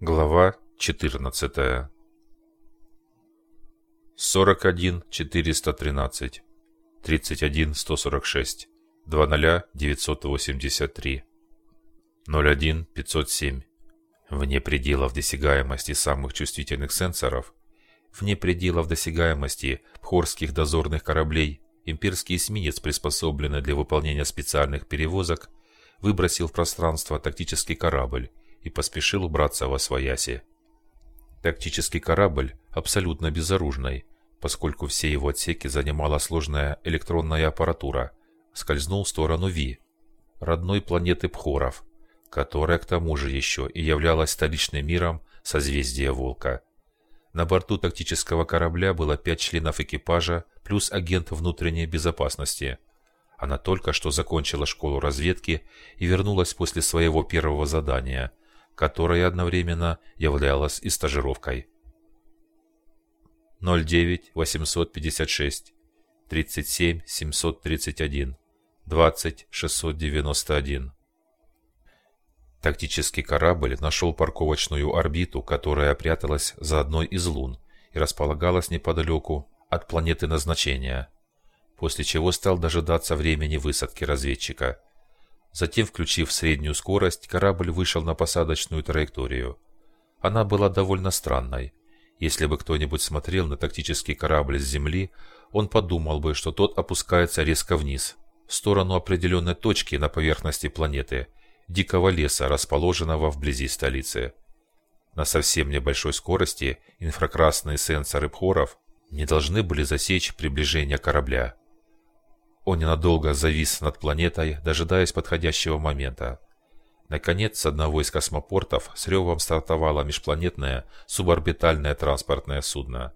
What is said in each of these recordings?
Глава 14 41 413 31 146 00 983 01 507 Вне пределов досягаемости самых чувствительных сенсоров, вне пределов досягаемости пхорских дозорных кораблей, имперский эсминец, приспособленный для выполнения специальных перевозок, выбросил в пространство тактический корабль и поспешил убраться во свояси. Тактический корабль абсолютно безоружный, поскольку все его отсеки занимала сложная электронная аппаратура, скользнул в сторону Ви, родной планеты Пхоров, которая к тому же еще и являлась столичным миром созвездия Волка. На борту тактического корабля было пять членов экипажа плюс агент внутренней безопасности. Она только что закончила школу разведки и вернулась после своего первого задания – которая одновременно являлась и стажировкой. 09 856 37 731 20 691 Тактический корабль нашел парковочную орбиту, которая пряталась за одной из лун и располагалась неподалеку от планеты назначения, после чего стал дожидаться времени высадки разведчика – Затем, включив среднюю скорость, корабль вышел на посадочную траекторию. Она была довольно странной. Если бы кто-нибудь смотрел на тактический корабль с Земли, он подумал бы, что тот опускается резко вниз, в сторону определенной точки на поверхности планеты, дикого леса, расположенного вблизи столицы. На совсем небольшой скорости инфракрасные сенсоры Пхоров не должны были засечь приближение корабля. Он ненадолго завис над планетой, дожидаясь подходящего момента. Наконец, с одного из космопортов с ревом стартовало межпланетное суборбитальное транспортное судно.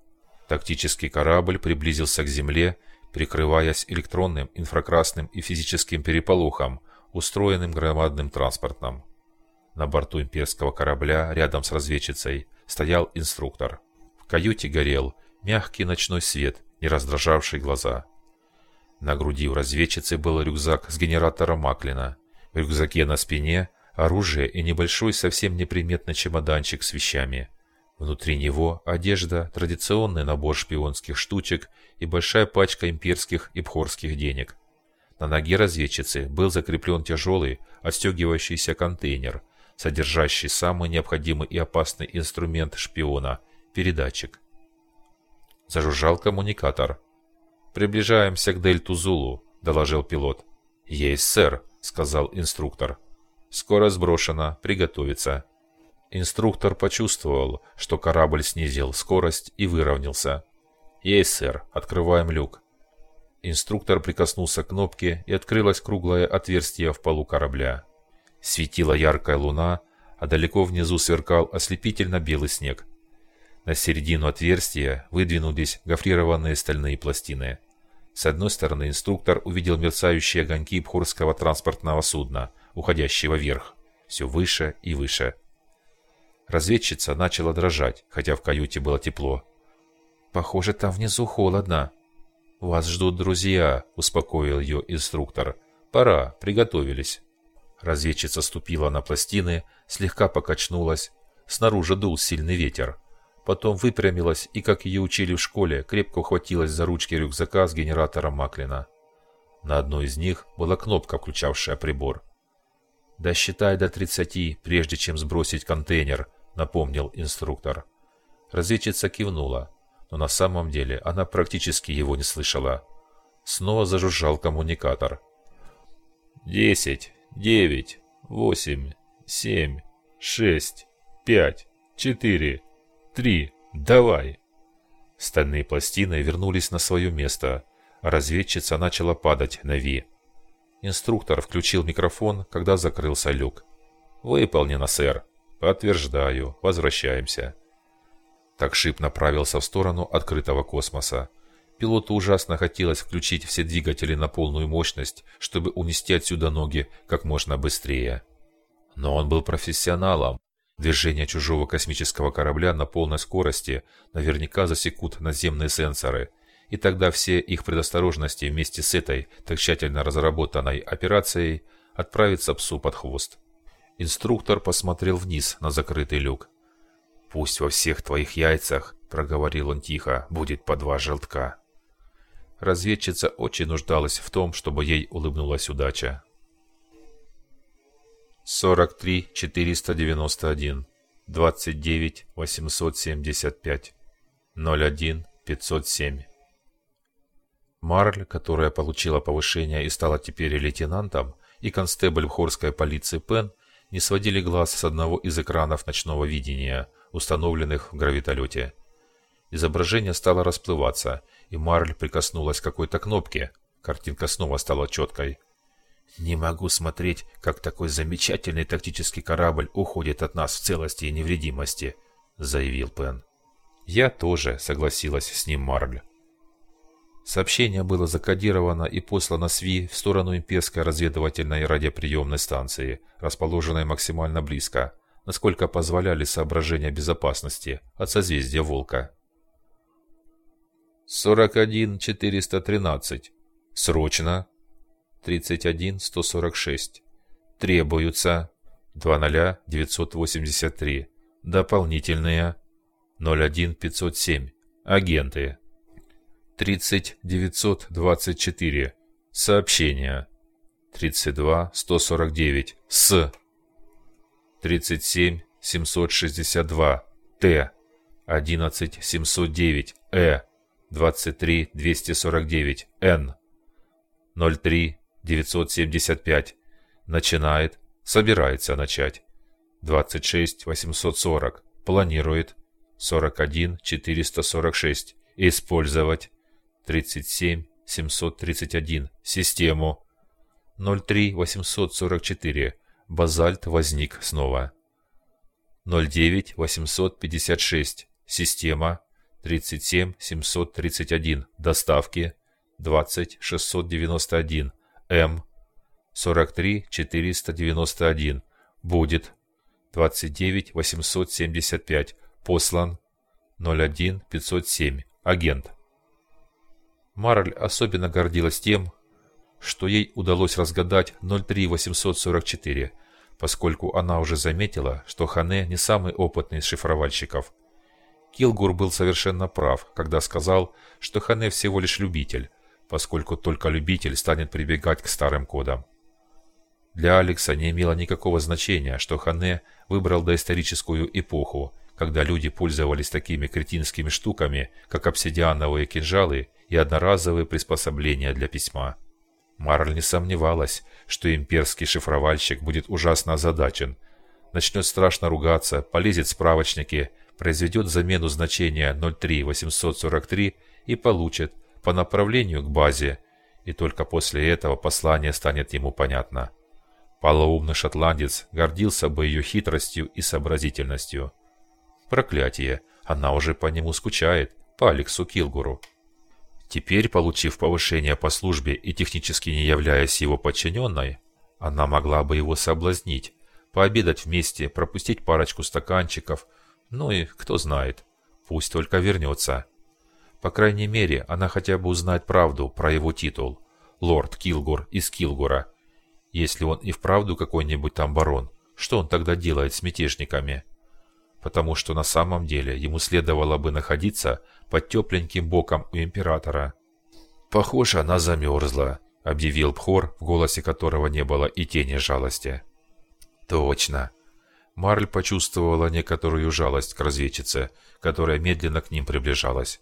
Тактический корабль приблизился к Земле, прикрываясь электронным, инфракрасным и физическим переполохом, устроенным громадным транспортом. На борту имперского корабля, рядом с разведчицей, стоял инструктор. В каюте горел мягкий ночной свет, не раздражавший глаза. На груди у разведчицы был рюкзак с генератором Маклина. В рюкзаке на спине оружие и небольшой совсем неприметный чемоданчик с вещами. Внутри него одежда, традиционный набор шпионских штучек и большая пачка имперских и пхорских денег. На ноге разведчицы был закреплен тяжелый, отстегивающийся контейнер, содержащий самый необходимый и опасный инструмент шпиона – передатчик. Зажужжал коммуникатор – «Приближаемся к дельту Зулу», – доложил пилот. «Есть, сэр», – сказал инструктор. «Скоро сброшено. Приготовиться». Инструктор почувствовал, что корабль снизил скорость и выровнялся. «Есть, сэр. Открываем люк». Инструктор прикоснулся к кнопке, и открылось круглое отверстие в полу корабля. Светила яркая луна, а далеко внизу сверкал ослепительно белый снег. На середину отверстия выдвинулись гофрированные стальные пластины. С одной стороны инструктор увидел мерцающие огоньки бхурского транспортного судна, уходящего вверх, все выше и выше. Разведчица начала дрожать, хотя в каюте было тепло. «Похоже, там внизу холодно». «Вас ждут друзья», — успокоил ее инструктор. «Пора, приготовились». Разведчица ступила на пластины, слегка покачнулась. Снаружи дул сильный ветер. Потом выпрямилась и, как ее учили в школе, крепко ухватилась за ручки рюкзака с генератором Маклина. На одной из них была кнопка, включавшая прибор. «Досчитай до 30, прежде чем сбросить контейнер», — напомнил инструктор. Разведчица кивнула, но на самом деле она практически его не слышала. Снова зажужжал коммуникатор. «Десять, девять, восемь, семь, шесть, пять, четыре, Три! Давай!» Стальные пластины вернулись на свое место, а разведчица начала падать на Ви. Инструктор включил микрофон, когда закрылся люк. «Выполнено, сэр. Подтверждаю. Возвращаемся». Такшип направился в сторону открытого космоса. Пилоту ужасно хотелось включить все двигатели на полную мощность, чтобы унести отсюда ноги как можно быстрее. Но он был профессионалом Движение чужого космического корабля на полной скорости наверняка засекут наземные сенсоры, и тогда все их предосторожности вместе с этой, так тщательно разработанной операцией, отправятся псу под хвост. Инструктор посмотрел вниз на закрытый люк. «Пусть во всех твоих яйцах, — проговорил он тихо, — будет по два желтка». Разведчица очень нуждалась в том, чтобы ей улыбнулась удача. 43 491 29 875 01 507 Марль, которая получила повышение и стала теперь лейтенантом, и констебль в хорской полиции Пен не сводили глаз с одного из экранов ночного видения, установленных в гравитолете. Изображение стало расплываться, и Марль прикоснулась к какой-то кнопке. Картинка снова стала четкой. «Не могу смотреть, как такой замечательный тактический корабль уходит от нас в целости и невредимости», — заявил Пен. «Я тоже», — согласилась с ним Марль. Сообщение было закодировано и послано СВИ в сторону имперской разведывательной радиоприемной станции, расположенной максимально близко, насколько позволяли соображения безопасности от созвездия Волка. 41 413. Срочно. 31 146. Требуются 20 983. Дополнительные 01 507. Агенты. 30 924. Сообщение. 32 149. С. 37 762. Т. 11 709. Э. 23 249 Н 03 975 начинает, собирается начать. 26 840 планирует. 41 446 использовать. 37 731 систему. 03 844 базальт возник снова. 09 856 система. 37 731 доставки. 20 691 М. 43 491 будет. 29 875 послан. 01 507 агент. Марль особенно гордилась тем, что ей удалось разгадать 03 844, поскольку она уже заметила, что Хане не самый опытный из шифровальщиков – Килгур был совершенно прав, когда сказал, что Хане всего лишь любитель, поскольку только любитель станет прибегать к старым кодам. Для Алекса не имело никакого значения, что Хане выбрал доисторическую эпоху, когда люди пользовались такими кретинскими штуками, как обсидиановые кинжалы и одноразовые приспособления для письма. Марль не сомневалась, что имперский шифровальщик будет ужасно озадачен, начнет страшно ругаться, полезет в справочники – произведет замену значения 03843 и получит по направлению к базе, и только после этого послание станет ему понятно. Полоумный шотландец гордился бы ее хитростью и сообразительностью. Проклятие, она уже по нему скучает, по Алексу Килгуру. Теперь, получив повышение по службе и технически не являясь его подчиненной, она могла бы его соблазнить, пообедать вместе, пропустить парочку стаканчиков – ну и кто знает, пусть только вернется. По крайней мере, она хотя бы узнает правду про его титул. Лорд Килгур из Килгура. Если он и вправду какой-нибудь там барон, что он тогда делает с мятежниками? Потому что на самом деле ему следовало бы находиться под тепленьким боком у императора. «Похоже, она замерзла», — объявил Пхор, в голосе которого не было и тени жалости. «Точно. Марль почувствовала некоторую жалость к разведчице, которая медленно к ним приближалась.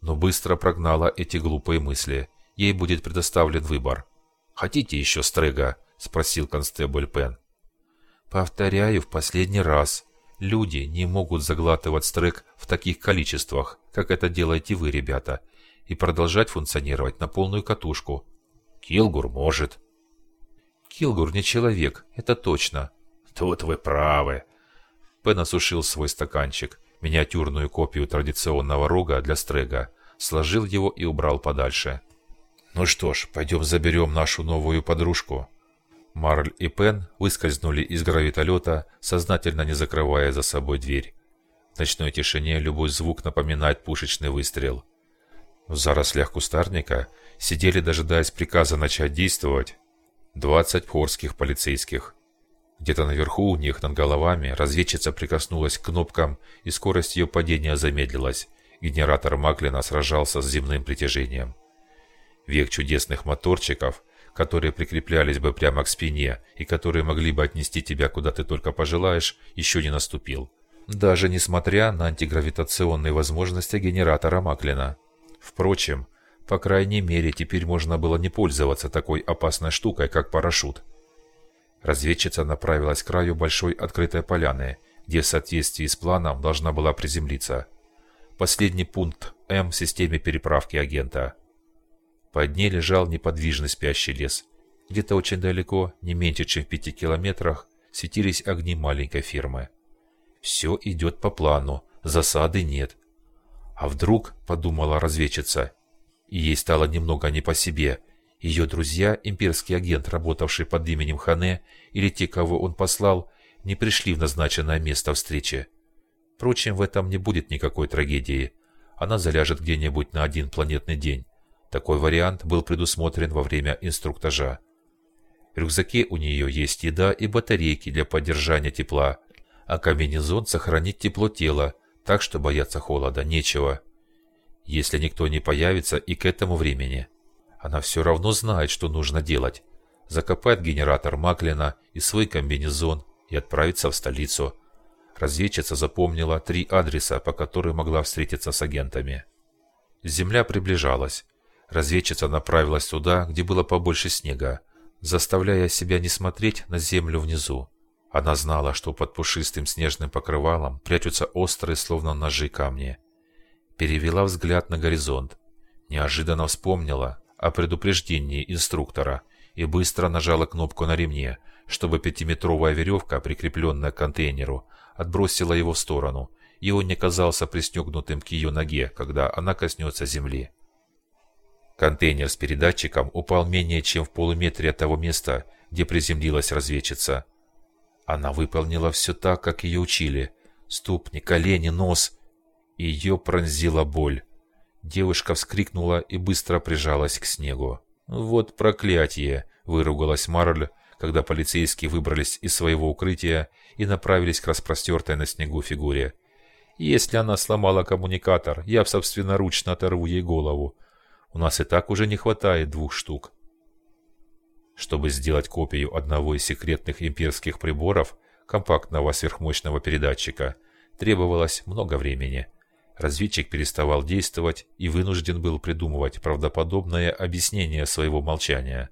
Но быстро прогнала эти глупые мысли. Ей будет предоставлен выбор. «Хотите еще стрега?» – спросил констебль Пен. «Повторяю в последний раз. Люди не могут заглатывать стрек в таких количествах, как это делаете вы, ребята, и продолжать функционировать на полную катушку. Килгур может». «Килгур не человек, это точно», Тут вы правы. Пен осушил свой стаканчик, миниатюрную копию традиционного рога для стрега, сложил его и убрал подальше. «Ну что ж, пойдем заберем нашу новую подружку». Марль и Пен выскользнули из гравитолета, сознательно не закрывая за собой дверь. В ночной тишине любой звук напоминает пушечный выстрел. В зарослях кустарника сидели, дожидаясь приказа начать действовать, 20 хорских полицейских. Где-то наверху у них над головами разведчица прикоснулась к кнопкам, и скорость ее падения замедлилась. Генератор Маклина сражался с земным притяжением. Век чудесных моторчиков, которые прикреплялись бы прямо к спине и которые могли бы отнести тебя куда ты только пожелаешь, еще не наступил. Даже несмотря на антигравитационные возможности генератора Маклина. Впрочем, по крайней мере, теперь можно было не пользоваться такой опасной штукой, как парашют. Разведчица направилась к краю большой открытой поляны, где в соответствии с планом должна была приземлиться. Последний пункт М в системе переправки агента. Под ней лежал неподвижный спящий лес. Где-то очень далеко, не меньше чем в пяти километрах, светились огни маленькой фирмы. Все идет по плану, засады нет. А вдруг, подумала разведчица, и ей стало немного не по себе, ее друзья, имперский агент, работавший под именем Хане, или те, кого он послал, не пришли в назначенное место встречи. Впрочем, в этом не будет никакой трагедии. Она заляжет где-нибудь на один планетный день. Такой вариант был предусмотрен во время инструктажа. В рюкзаке у нее есть еда и батарейки для поддержания тепла, а комбинезон сохранит тепло тела, так что бояться холода нечего. Если никто не появится и к этому времени. Она все равно знает, что нужно делать. Закопает генератор Маклина и свой комбинезон и отправится в столицу. Разведчица запомнила три адреса, по которым могла встретиться с агентами. Земля приближалась. Разведчица направилась туда, где было побольше снега, заставляя себя не смотреть на землю внизу. Она знала, что под пушистым снежным покрывалом прячутся острые, словно ножи, камни. Перевела взгляд на горизонт. Неожиданно вспомнила, о предупреждении инструктора и быстро нажала кнопку на ремне, чтобы пятиметровая веревка, прикрепленная к контейнеру, отбросила его в сторону, и он не казался пристегнутым к ее ноге, когда она коснется земли. Контейнер с передатчиком упал менее чем в полуметре от того места, где приземлилась разведчица. Она выполнила все так, как ее учили. Ступни, колени, нос. Ее пронзила боль. Девушка вскрикнула и быстро прижалась к снегу. «Вот проклятие!» – выругалась Марль, когда полицейские выбрались из своего укрытия и направились к распростертой на снегу фигуре. «Если она сломала коммуникатор, я собственноручно оторву ей голову. У нас и так уже не хватает двух штук». Чтобы сделать копию одного из секретных имперских приборов, компактного сверхмощного передатчика, требовалось много времени – Разведчик переставал действовать и вынужден был придумывать правдоподобное объяснение своего молчания.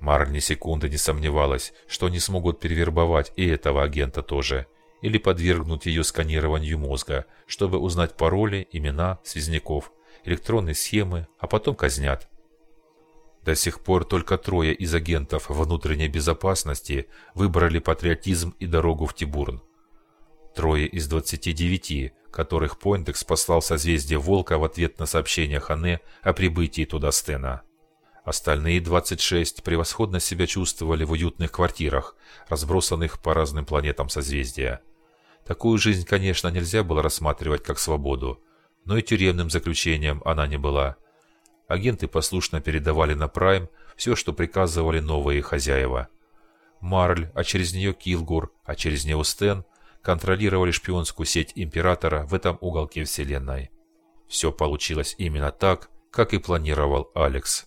Марль ни секунды не сомневалась, что они смогут перевербовать и этого агента тоже, или подвергнуть ее сканированию мозга, чтобы узнать пароли, имена, связняков, электронные схемы, а потом казнят. До сих пор только трое из агентов внутренней безопасности выбрали патриотизм и дорогу в Тибурн. Трое из 29 которых Пойндекс послал созвездие Волка в ответ на сообщение Хане о прибытии туда Стена. Остальные 26 превосходно себя чувствовали в уютных квартирах, разбросанных по разным планетам созвездия. Такую жизнь, конечно, нельзя было рассматривать как свободу, но и тюремным заключением она не была. Агенты послушно передавали на Прайм все, что приказывали новые хозяева. Марль, а через нее Килгур, а через него Стэн контролировали шпионскую сеть Императора в этом уголке Вселенной. Все получилось именно так, как и планировал Алекс.